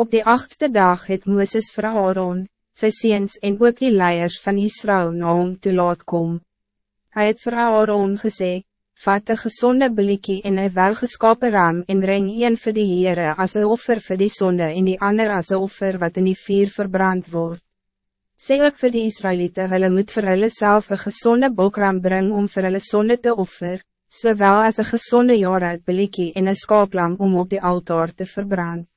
Op die achtste dag het Mooses vir Aaron, sy seens en ook die leiers van Israël na hom te laat kom. Hy het vir Aaron gesê, vat een gezonde blikkie en een welgeskapen ram en breng een vir die Heere as een offer vir die sonde en die ander as een offer wat in die vuur verbrand wordt. Sê ook vir die Israëlieten, hulle moet vir hulle self een gezonde bokram brengen om vir hulle sonde te offer, zowel als een gezonde jaar uit en een skaaplam om op die altaar te verbranden.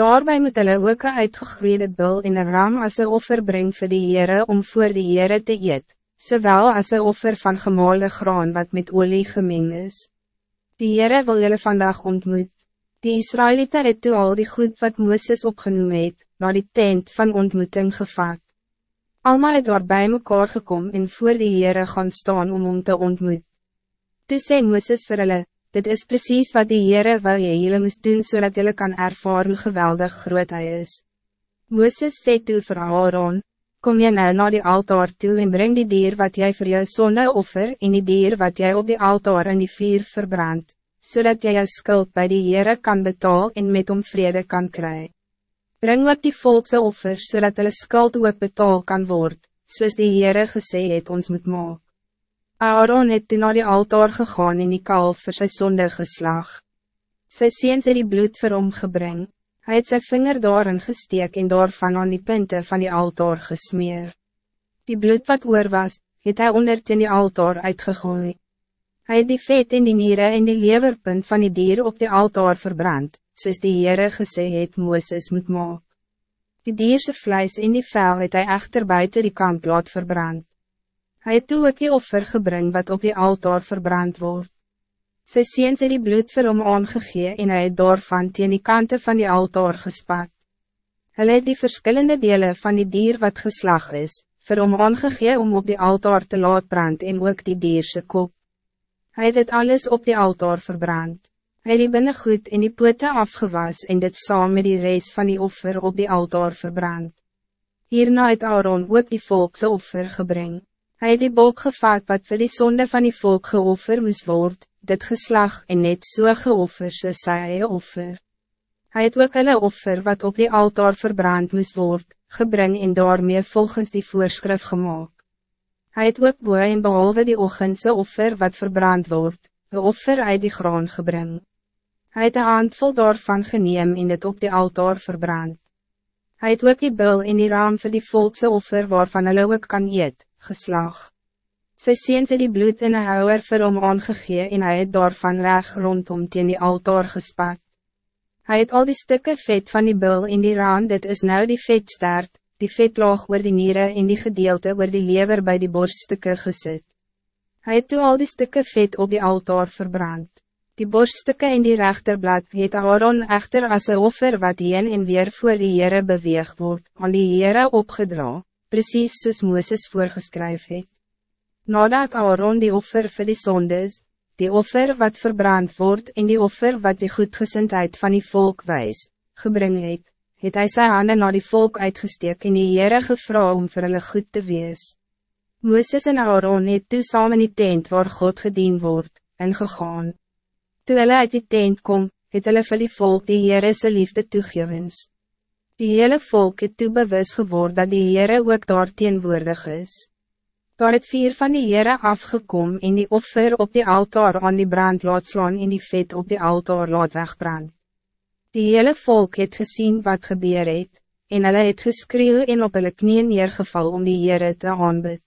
Daarbij moet hulle ook een uitgegroeide bil en een ram as een offer brengen voor die Heere om voor die Heere te eet, zowel als een offer van gemalen graan wat met olie gemeng is. Die Heere wil julle vandaag ontmoet. Die Israëlieten het toe al die goed wat Mooses opgenoem het, naar die tent van ontmoeting gevat. Almal het daar bij mekaar gekom en voor die Heere gaan staan om om te ontmoet. Toe sê Mooses vir hulle, dit is precies wat die Heere wil jy jylle moest doen, so jullie kan ervaren geweldig groot hy is. Mooses sê toe vir Aaron, kom jy nou naar die altaar toe en breng die dier wat jij voor jou zonde offer en die dier wat jij op die altaar in die vuur verbrandt, zodat jy jou skuld bij die Heere kan betalen en met om vrede kan krijgen. Breng ook die volkse offers, zodat so hulle skuld ook betaal kan worden, zoals die Heere gesê het ons moet maken. Aaron het toen naar die altaar gegaan en die kalf vir sy sonde geslag. Sy seens het die bloed vir hom gebring. Hy het sy vinger daarin gesteek en daarvan aan die punten van die altaar gesmeer. Die bloed wat oor was, het hy onder ten die altaar uitgegooi. Hy het die vet en die nieren en die leverpunt van die dier op die altaar verbrand, soos die Heere gesê het Mooses moet maak. Die dierse vlijs en die vel het hy echter buiten die kamp laat verbrand. Hij het toe ook die offer gebring wat op die altaar verbrand wordt. Sy seens het die bloed vir hom aangegee en hy het daarvan teen die kante van die altaar gespat. Hulle het die verschillende delen van die dier wat geslag is, vir hom aangegee om op die altaar te laat brand en ook die dierse kop. Hij het het alles op die altaar verbrand. Hij het die binnengoed en die pote afgewas en dit saam met die reis van die offer op die altaar verbrand. Hierna het Aaron ook die volkse offer gebring. Hij het die bok gevat wat voor die zonde van die volk geoffer moest worden, dit geslag en net so geoffer soos sy eie offer. Hij het ook hulle offer wat op die altaar verbrand moest worden, gebring en daarmee volgens die voorschrift gemaakt. Hij het ook boe en behalve die ochendse offer wat verbrand wordt, een offer uit die graan gebring. Hij het een handvol daarvan geneem en dit op die altaar verbrand. Hij het ook die bil in die raam voor die volkse offer waarvan hulle ook kan eet, geslag. Sy seens het die bloed in een houwer vir hom aangegee en hy het daarvan reg rondom teen die altaar gespat. Hij het al die stukken vet van die bil in die raan, dit is nou die vetstaart, die vetlaag oor die nieren en die gedeelte oor die lever bij die borststukken gezet. Hij het toe al die stukken vet op die altaar verbrand. Die borststukken in die rechterblad het Aaron echter as een offer wat heen en weer voor die Heere beweeg wordt, aan die Heere opgedragen precies soos Mooses voorgeskryf het. Nadat Aaron die offer vir die sondes, die offer wat verbrand wordt en die offer wat die goedgezindheid van die volk wijs, gebring het, het hy sy handen naar die volk uitgesteek en die Heere gevra om vir hulle goed te wees. Mooses en Aaron het toe saam in die tent waar God gedien wordt, ingegaan. Toe hulle uit die tent kom, het hulle vir die volk die Heere sy liefde toegewens. Die hele volk het toe bewus geword dat die Heere ook daar teenwoordig is. Daar het vier van die Heere afgekom en die offer op die altaar aan die brand laat slaan en die vet op die altaar laat wegbrand. Die hele volk het gezien wat gebeur het, en hulle het geskreeuw en op hulle knieën neergeval om die Heere te aanbid.